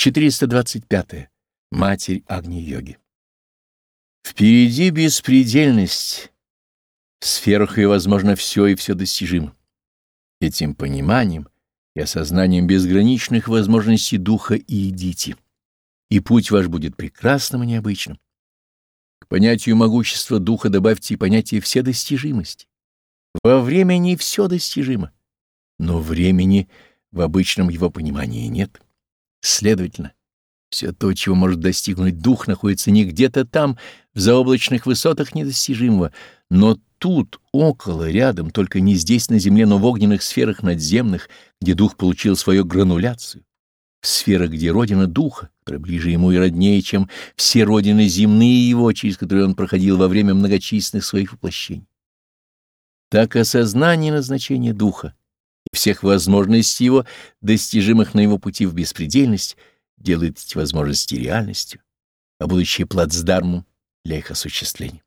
425. -е. Матерь Агни-йоги. Впереди беспредельность. В сферах ее возможно все и все достижимо. Этим пониманием и осознанием безграничных возможностей духа и идите, и путь ваш будет прекрасным и необычным. К понятию могущества духа добавьте и понятие вседостижимости. Во времени все достижимо, но времени в обычном его понимании нет. Следовательно, все то, чего может достигнуть дух, находится не где-то там, в заоблачных высотах недостижимого, но тут, около, рядом, только не здесь на земле, но в огненных сферах надземных, где дух получил свою грануляцию, в сферах, где родина духа, которая ему и роднее, чем все родины земные его, через которые он проходил во время многочисленных своих воплощений. Так осознание назначения духа и всех возможностей его, достижимых на его пути в беспредельность, делает эти возможности реальностью, а будущее плацдармом для их осуществления.